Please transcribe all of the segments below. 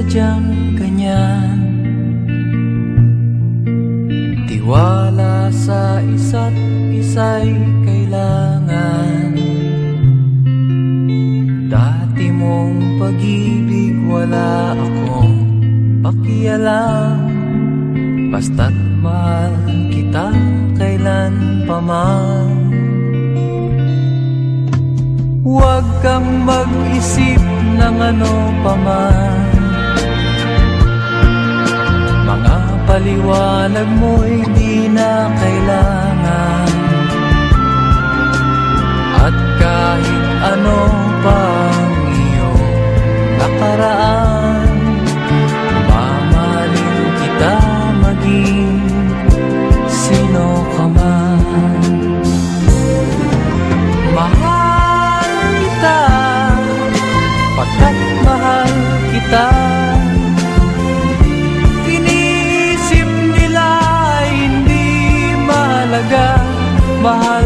sadyang ganyan. Tiwala sa isa't isa'y kailangan. Dati mong pag-ibig wala akong pakialam. Basta't mahal kita kailan pa man. Huwag kang mag-isip ng ano pa man paliwanag mo'y di na kailangan. At kahit ano pa ang iyong nakaraan Mamahalin kita maging sino ka man. Mahal kita, pagkat mahal kita. bahar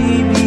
baby.